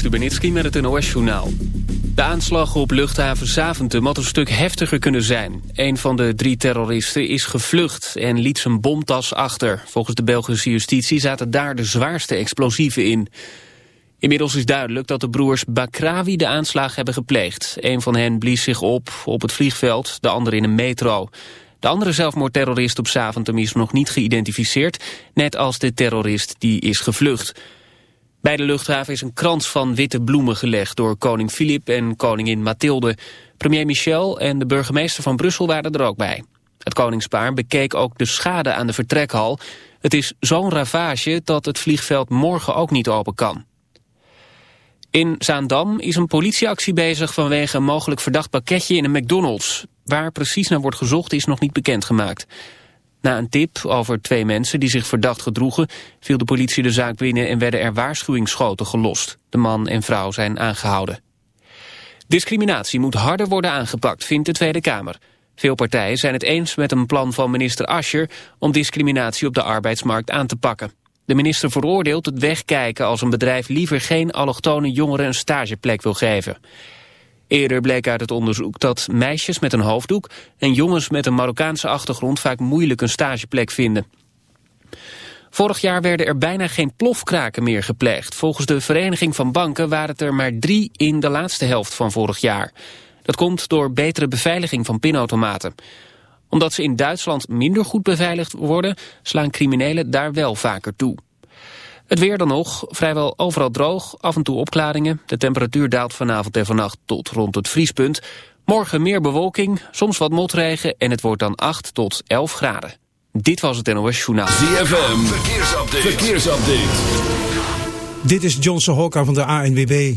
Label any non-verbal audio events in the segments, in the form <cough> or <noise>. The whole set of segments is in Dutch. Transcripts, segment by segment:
Stubenitski met het NOS-journaal. De aanslag op luchthaven Zaventem had een stuk heftiger kunnen zijn. Een van de drie terroristen is gevlucht en liet zijn bomtas achter. Volgens de Belgische justitie zaten daar de zwaarste explosieven in. Inmiddels is duidelijk dat de broers Bakrawi de aanslag hebben gepleegd. Een van hen blies zich op op het vliegveld, de andere in een metro. De andere zelfmoordterrorist op Zaventem is nog niet geïdentificeerd... net als de terrorist die is gevlucht... Bij de luchthaven is een krans van witte bloemen gelegd door koning Filip en koningin Mathilde. Premier Michel en de burgemeester van Brussel waren er ook bij. Het koningspaar bekeek ook de schade aan de vertrekhal. Het is zo'n ravage dat het vliegveld morgen ook niet open kan. In Zaandam is een politieactie bezig vanwege een mogelijk verdacht pakketje in een McDonald's. Waar precies naar wordt gezocht is nog niet bekendgemaakt. Na een tip over twee mensen die zich verdacht gedroegen... viel de politie de zaak binnen en werden er waarschuwingsschoten gelost. De man en vrouw zijn aangehouden. Discriminatie moet harder worden aangepakt, vindt de Tweede Kamer. Veel partijen zijn het eens met een plan van minister Ascher... om discriminatie op de arbeidsmarkt aan te pakken. De minister veroordeelt het wegkijken als een bedrijf liever geen allochtone jongeren een stageplek wil geven. Eerder bleek uit het onderzoek dat meisjes met een hoofddoek... en jongens met een Marokkaanse achtergrond vaak moeilijk een stageplek vinden. Vorig jaar werden er bijna geen plofkraken meer gepleegd. Volgens de Vereniging van Banken waren het er maar drie in de laatste helft van vorig jaar. Dat komt door betere beveiliging van pinautomaten. Omdat ze in Duitsland minder goed beveiligd worden... slaan criminelen daar wel vaker toe. Het weer dan nog, vrijwel overal droog, af en toe opklaringen. De temperatuur daalt vanavond en vannacht tot rond het vriespunt. Morgen meer bewolking, soms wat motregen en het wordt dan 8 tot 11 graden. Dit was het NOS Journaal. ZFM, verkeersupdate. verkeersupdate. Dit is Johnson Hokka van de ANWB.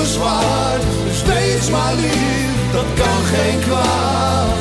Verzwaard. Dus maar lief, dat kan geen kwaad.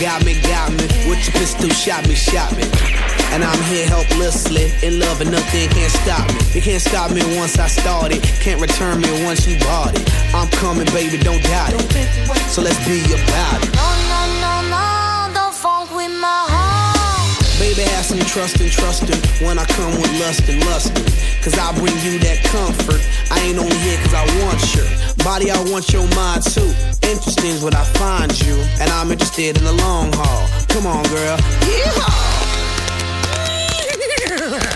Got me, got me. With your pistol, shot me, shot me. And I'm here helplessly, in love and nothing can't stop me. You can't stop me once I started, can't return me once you bought it. I'm coming, baby, don't doubt it. So let's be about it. No, no, no, no, don't funk with my heart. Baby, have some trust and trust trusting when I come with lust and lusting. Cause I bring you that comfort. I ain't only here cause I want your body, I want your mind too. Interesting is what I find you, and I'm interested in the long haul. Come on, girl. Yeehaw! <laughs>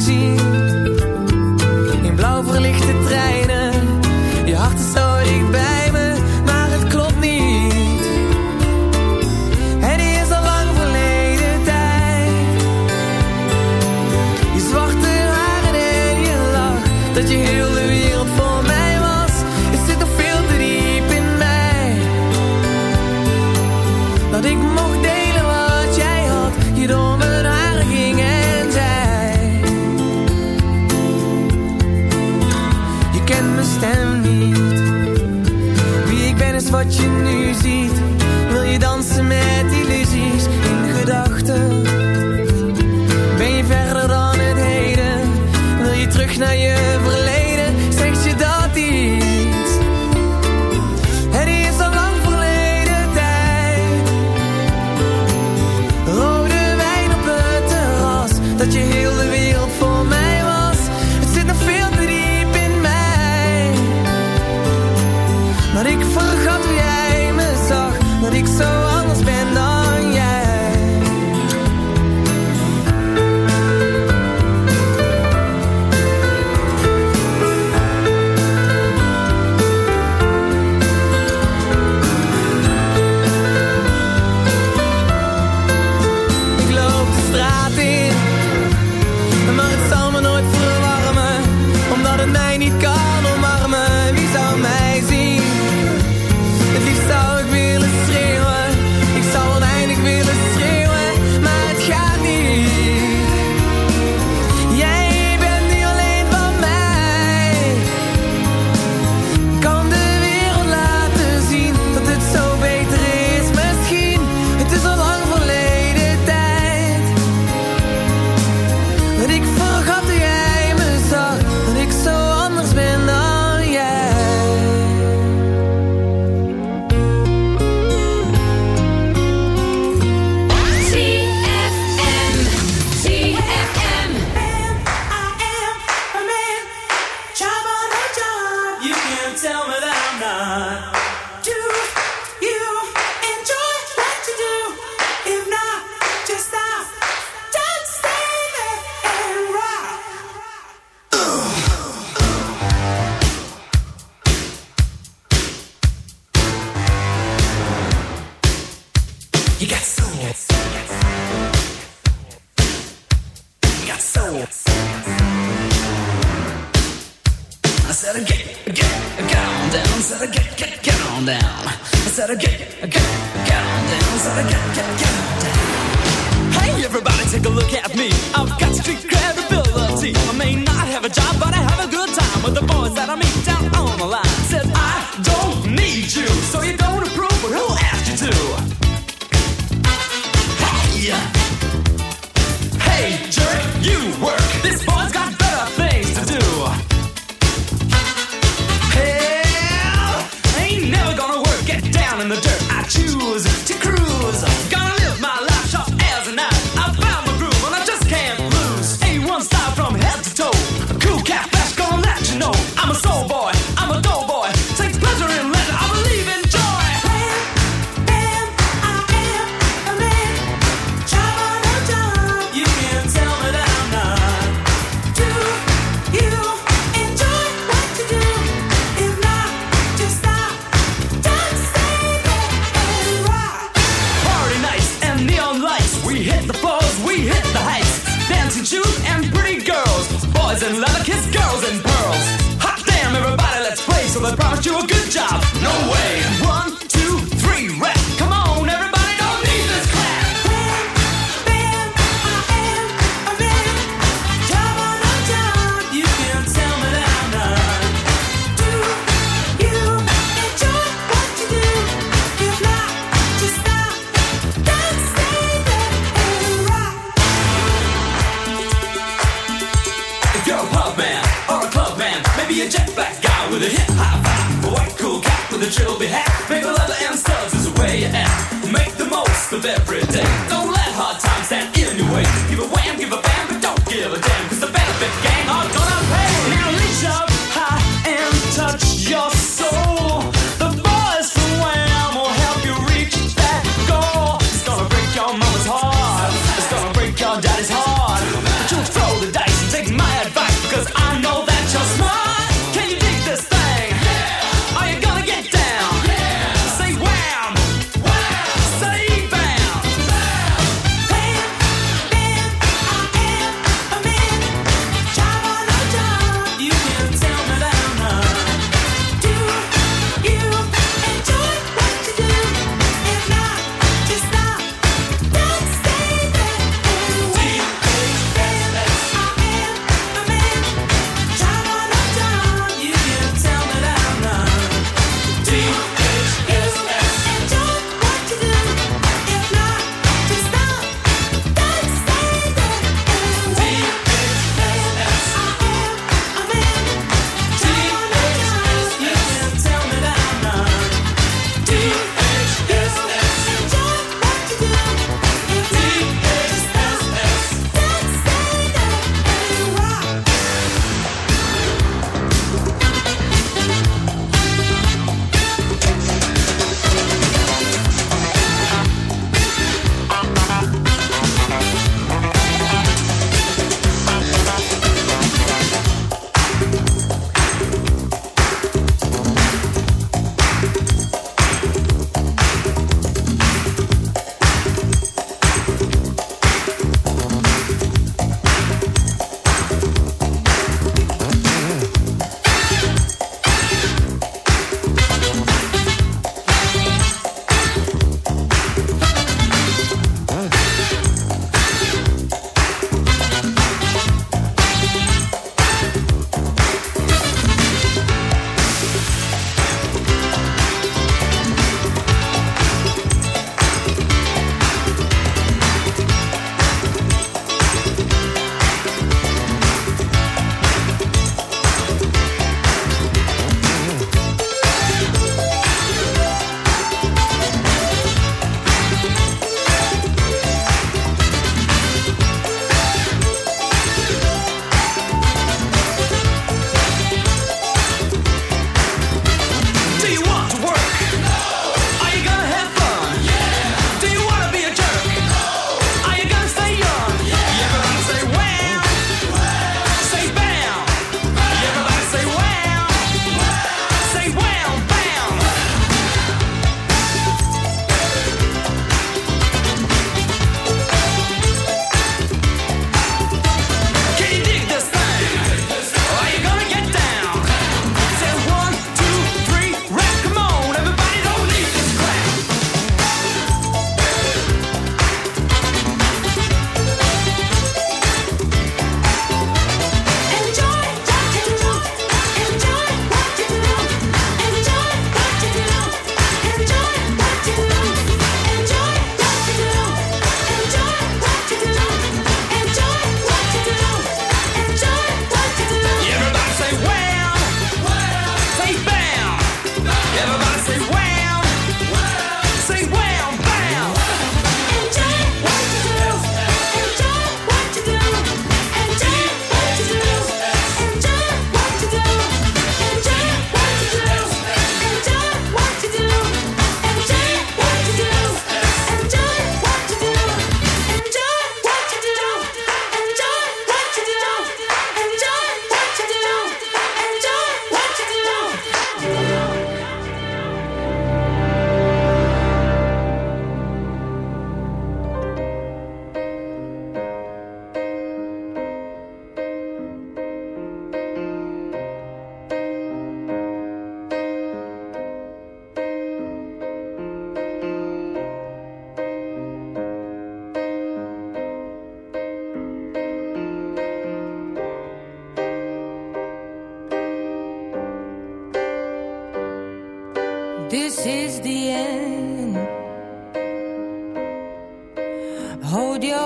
Zien?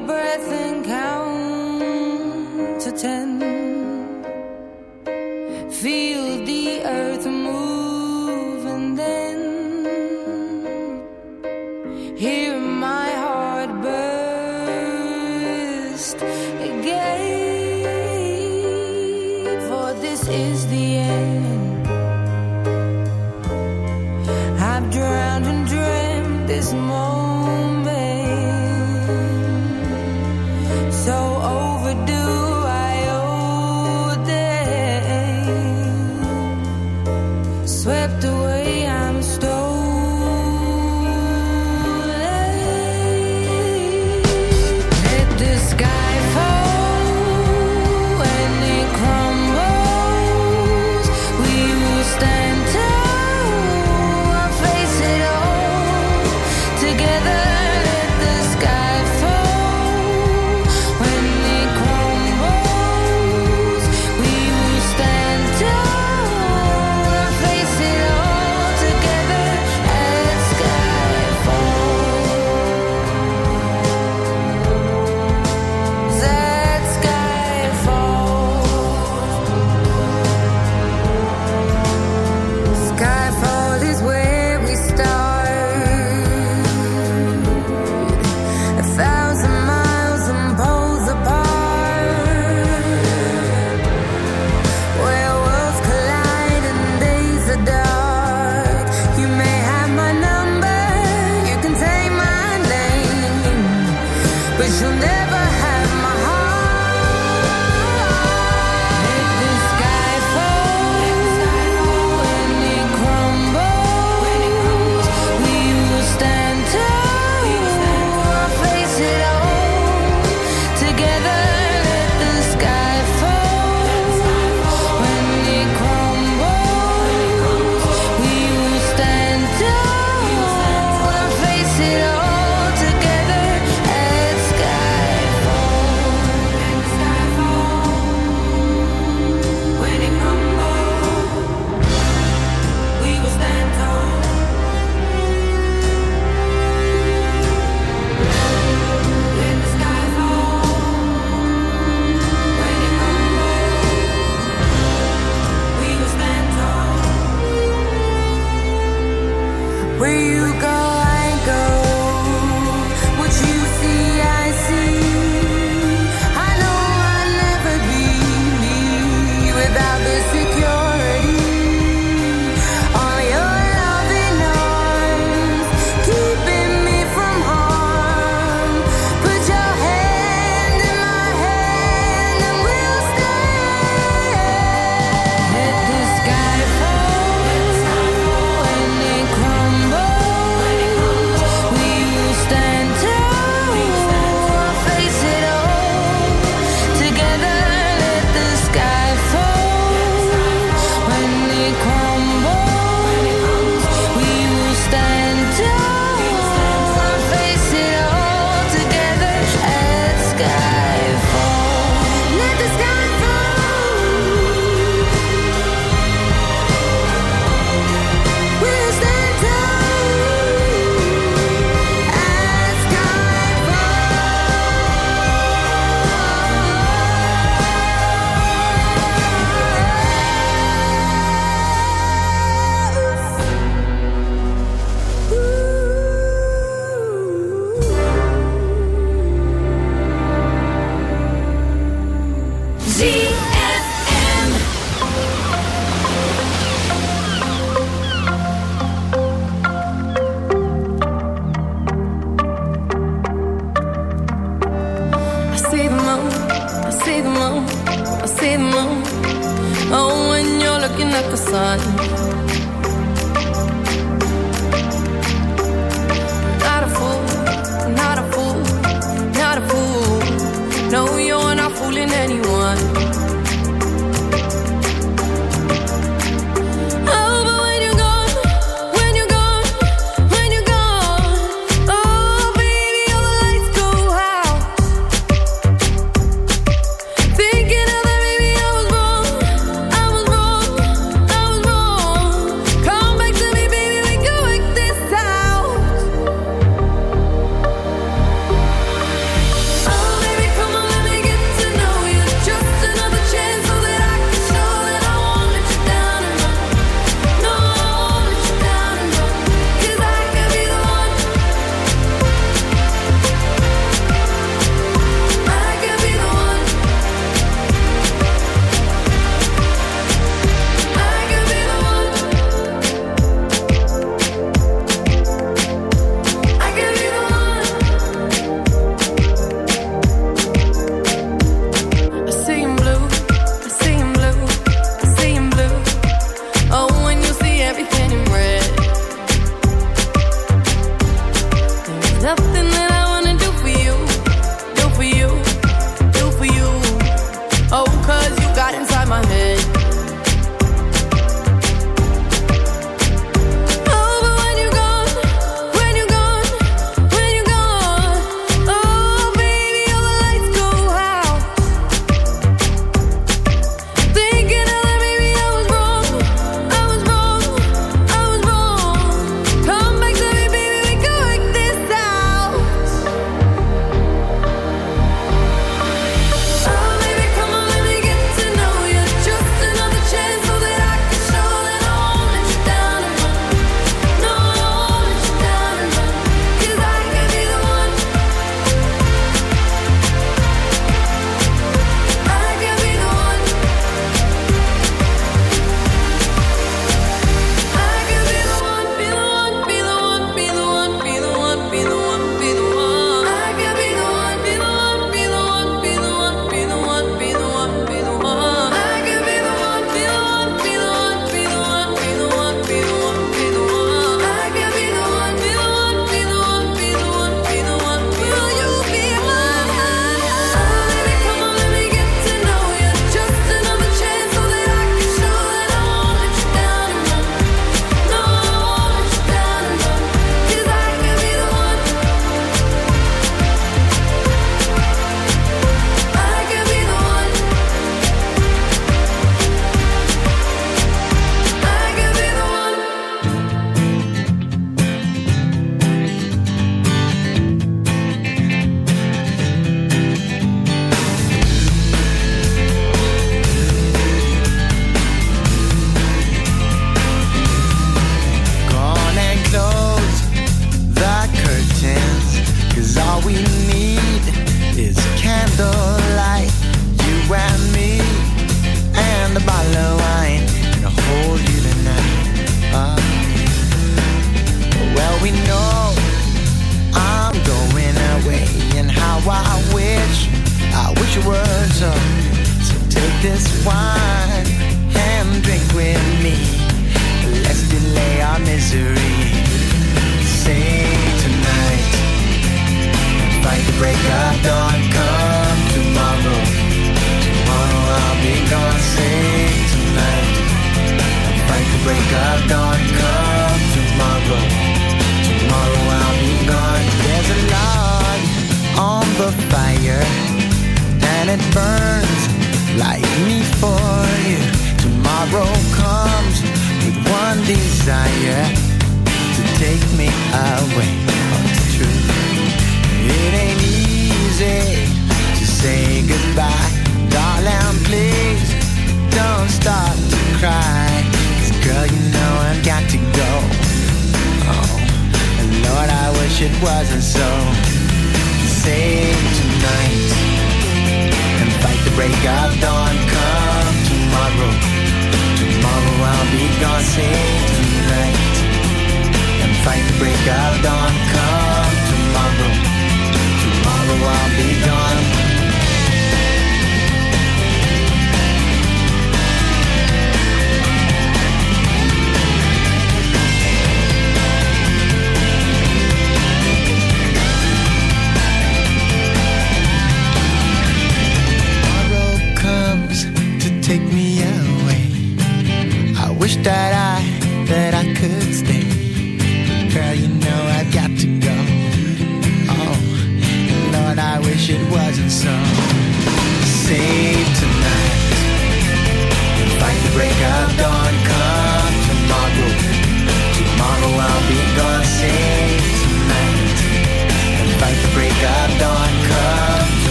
Breath